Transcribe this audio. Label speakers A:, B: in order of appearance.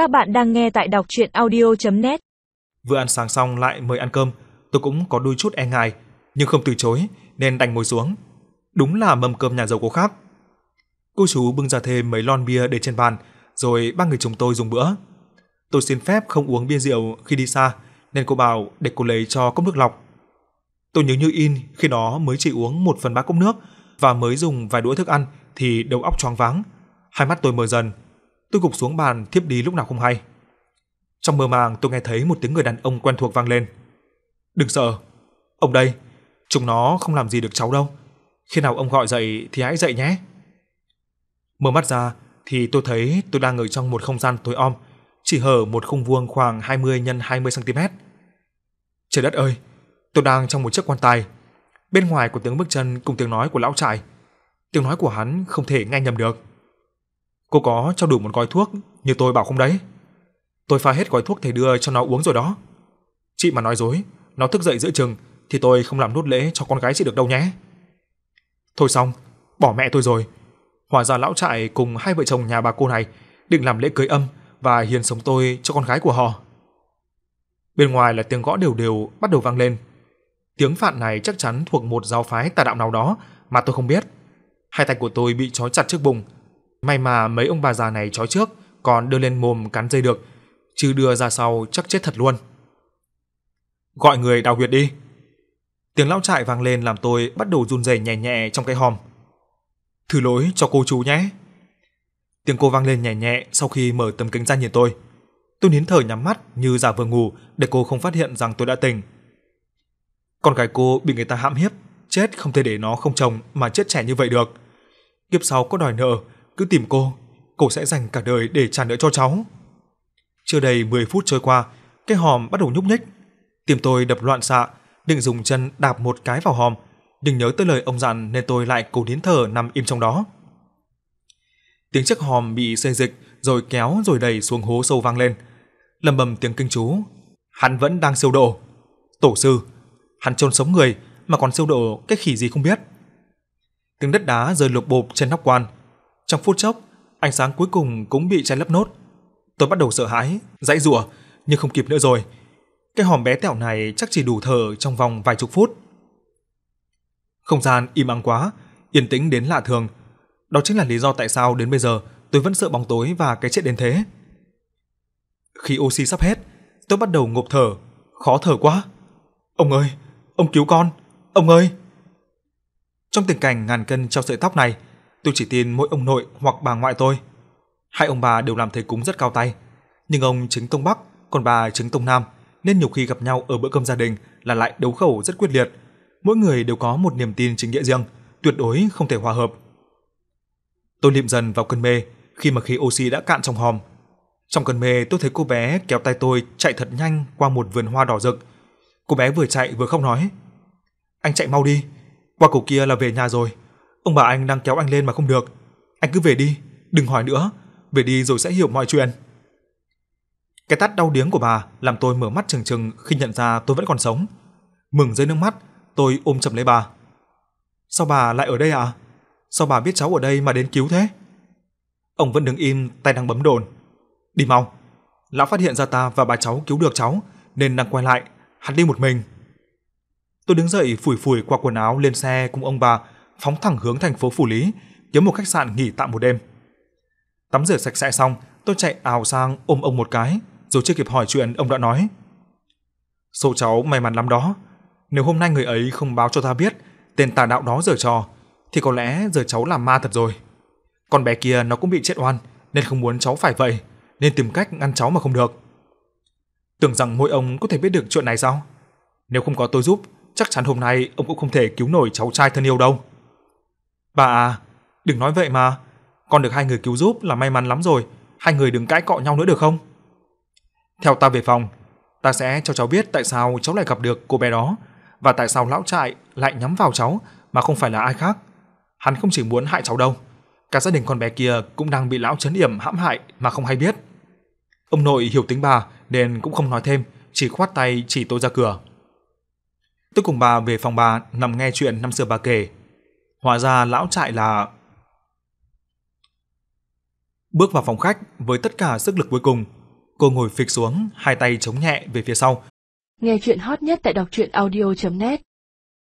A: Các bạn đang nghe tại đọc audio net
B: Vừa ăn sáng xong lại mời ăn cơm, tôi cũng có đôi chút e ngại, nhưng không từ chối nên đành ngồi xuống. Đúng là mâm cơm nhà giàu có khác. Cô chú bưng ra thêm mấy lon bia để trên bàn, rồi ba người chúng tôi dùng bữa. Tôi xin phép không uống bia rượu khi đi xa, nên cô bảo để cô lấy cho cốc nước lọc. Tôi nhớ như in khi đó mới chỉ uống một phần 3 cốc nước và mới dùng vài đũa thức ăn thì đầu óc choáng váng. Hai mắt tôi mờ dần. Tôi gục xuống bàn thiếp đi lúc nào không hay. Trong mơ màng tôi nghe thấy một tiếng người đàn ông quen thuộc vang lên. Đừng sợ. Ông đây. Chúng nó không làm gì được cháu đâu. Khi nào ông gọi dậy thì hãy dậy nhé. Mở mắt ra thì tôi thấy tôi đang ở trong một không gian tối om, chỉ hở một khung vuông khoảng 20 x 20 cm. Trời đất ơi, tôi đang trong một chiếc quan tài. Bên ngoài có tiếng bước chân cùng tiếng nói của lão trại. Tiếng nói của hắn không thể nghe nhầm được. Cô có cho đủ một gói thuốc như tôi bảo không đấy? Tôi pha hết gói thuốc thầy đưa cho nó uống rồi đó. Chị mà nói dối, nó thức dậy giữa chừng thì tôi không làm nốt lễ cho con gái chị được đâu nhé. Thôi xong, bỏ mẹ tôi rồi. Hóa ra lão trại cùng hai vợ chồng nhà bà cô này định làm lễ cưới âm và hiền sống tôi cho con gái của họ. Bên ngoài là tiếng gõ đều đều bắt đầu vang lên. Tiếng phạn này chắc chắn thuộc một giáo phái tà đạo nào đó mà tôi không biết. Hai tay của tôi bị trói chặt trước bụng. May mà mấy ông bà già này trói trước còn đưa lên mồm cắn dây được, chứ đưa ra sau chắc chết thật luôn. Gọi người đào huyệt đi. Tiếng lão trại vang lên làm tôi bắt đầu run rẩy nhẹ nhẹ trong cái hòm. Thử lỗi cho cô chú nhé. Tiếng cô vang lên nhẹ nhẹ sau khi mở tấm kính ra nhìn tôi. Tôi nín thở nhắm mắt như giả vờ ngủ để cô không phát hiện rằng tôi đã tỉnh. Con gái cô bị người ta hãm hiếp, chết không thể để nó không chồng mà chết trẻ như vậy được. Kiếp sau có đòi nợ, cứ tìm cô, cô sẽ dành cả đời để trả nợ cho cháu. Chưa đầy 10 phút trôi qua, cái hòm bắt đầu nhúc nhích. Tim tôi đập loạn xạ, định dùng chân đạp một cái vào hòm, nhưng nhớ tới lời ông dặn nên tôi lại cố nín thở nằm im trong đó. Tiếng chiếc hòm bị xê dịch rồi kéo rồi đẩy xuống hố sâu vang lên. Lầm bầm tiếng kinh chú. Hắn vẫn đang siêu độ. Tổ sư, hắn chôn sống người mà còn siêu độ cái khỉ gì không biết. Tiếng đất đá rơi lục bộp trên nóc quan. Trong phút chốc, ánh sáng cuối cùng cũng bị che lấp nốt. Tôi bắt đầu sợ hãi, dãy rủa, nhưng không kịp nữa rồi. Cái hòm bé tẹo này chắc chỉ đủ thở trong vòng vài chục phút. Không gian im ắng quá, yên tĩnh đến lạ thường. Đó chính là lý do tại sao đến bây giờ tôi vẫn sợ bóng tối và cái chết đến thế. Khi oxy sắp hết, tôi bắt đầu ngộp thở, khó thở quá. Ông ơi, ông cứu con, ông ơi. Trong tình cảnh ngàn cân treo sợi tóc này, tôi chỉ tin mỗi ông nội hoặc bà ngoại tôi. Hai ông bà đều làm thầy cúng rất cao tay, nhưng ông chính tông Bắc, còn bà chính tông Nam, nên nhiều khi gặp nhau ở bữa cơm gia đình là lại đấu khẩu rất quyết liệt. Mỗi người đều có một niềm tin chính nghĩa riêng, tuyệt đối không thể hòa hợp. Tôi liệm dần vào cơn mê khi mà khí oxy đã cạn trong hòm. Trong cơn mê tôi thấy cô bé kéo tay tôi chạy thật nhanh qua một vườn hoa đỏ rực. Cô bé vừa chạy vừa không nói. Anh chạy mau đi, qua cầu kia là về nhà rồi. Ông bà anh đang kéo anh lên mà không được. Anh cứ về đi, đừng hỏi nữa, về đi rồi sẽ hiểu mọi chuyện. Cái tát đau điếng của bà làm tôi mở mắt trừng trừng khi nhận ra tôi vẫn còn sống. Mừng rơi nước mắt, tôi ôm chầm lấy bà. Sao bà lại ở đây à? Sao bà biết cháu ở đây mà đến cứu thế? Ông vẫn đứng im, tay đang bấm đồn. Đi mau. Lão phát hiện ra ta và bà cháu cứu được cháu, nên đang quay lại, hắn đi một mình. Tôi đứng dậy phủi phủi qua quần áo lên xe cùng ông bà, phóng thẳng hướng thành phố Phủ Lý, kiếm một khách sạn nghỉ tạm một đêm. Tắm rửa sạch sẽ xong, tôi chạy ào sang ôm ông một cái, rồi chưa kịp hỏi chuyện ông đã nói. Số cháu may mắn lắm đó, nếu hôm nay người ấy không báo cho ta biết tên tà đạo đó giở trò, thì có lẽ giờ cháu làm ma thật rồi. Con bé kia nó cũng bị chết oan, nên không muốn cháu phải vậy, nên tìm cách ngăn cháu mà không được. Tưởng rằng mỗi ông có thể biết được chuyện này sao? Nếu không có tôi giúp, chắc chắn hôm nay ông cũng không thể cứu nổi cháu trai thân yêu đâu. Bà à, đừng nói vậy mà, con được hai người cứu giúp là may mắn lắm rồi, hai người đừng cãi cọ nhau nữa được không? Theo ta về phòng, ta sẽ cho cháu biết tại sao cháu lại gặp được cô bé đó và tại sao lão trại lại nhắm vào cháu mà không phải là ai khác. Hắn không chỉ muốn hại cháu đâu, cả gia đình con bé kia cũng đang bị lão chấn yểm hãm hại mà không hay biết. Ông nội hiểu tính bà nên cũng không nói thêm, chỉ khoát tay chỉ tôi ra cửa. Tôi cùng bà về phòng bà nằm nghe chuyện năm xưa bà kể. Hóa ra lão trại là Bước vào phòng khách với tất cả sức lực cuối cùng, Cô ngồi phịch xuống, hai tay chống nhẹ về phía sau.
C: Nghe chuyện hot nhất tại đọc truyện audio.net